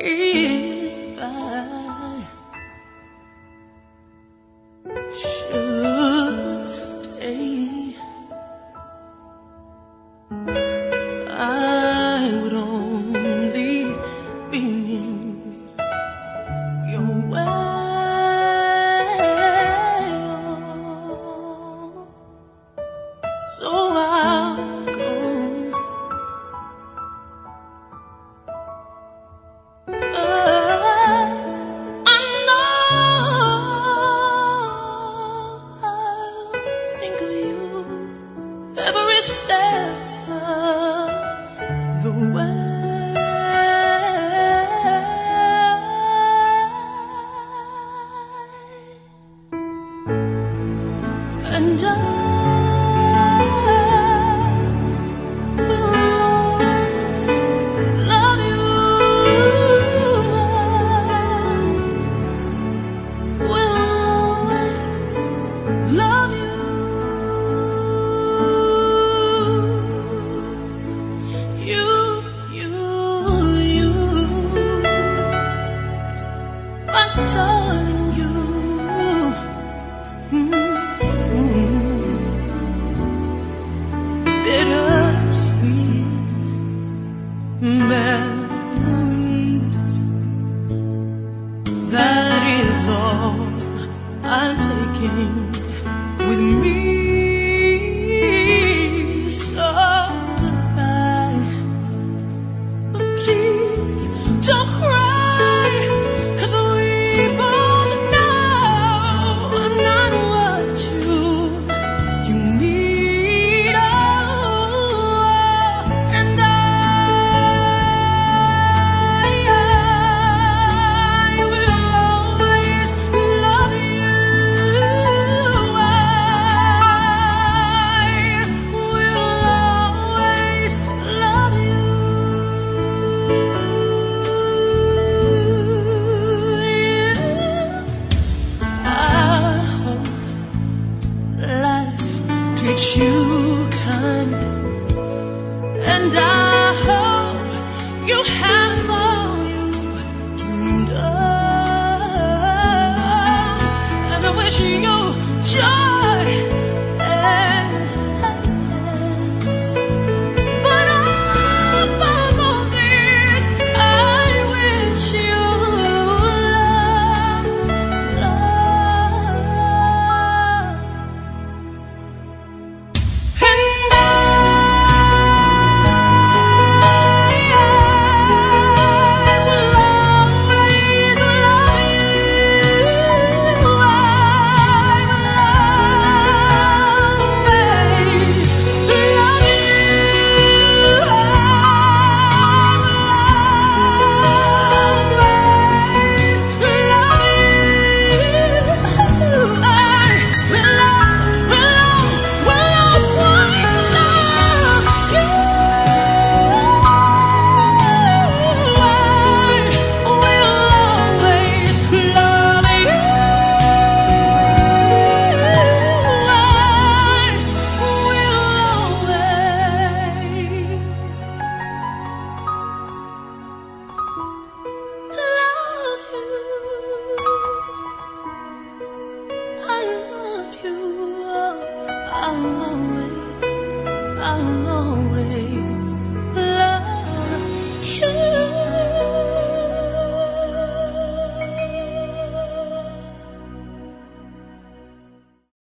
if I And I you. Mm, mm. Bittersweet memories. That is all I'm taking that you can, and I hope you have all you dreamed of, and I wish you.